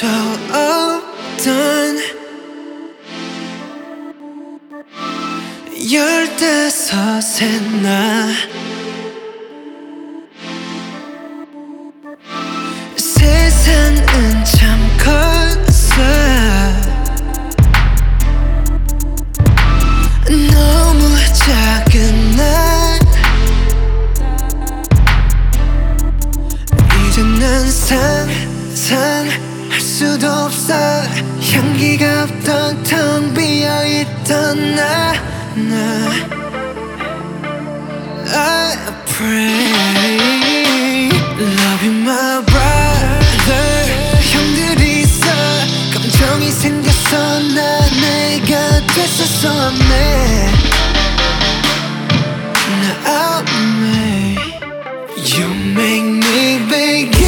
저 어떤 열대섯의 나 세상은 참 컸어 너무 작은 날 이제 난 상상 할 수도 없어 향기가 없던 텅 비어있던 나, 나 I pray Love you my brother 형들이 있어 감정이 생겼어 나 내가 됐었어 내나 I'm You make me begin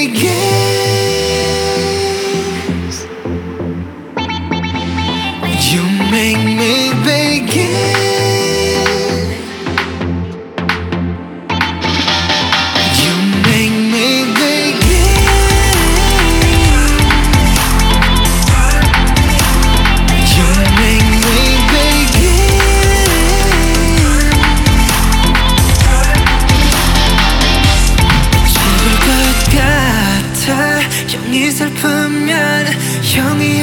me begin You make me begin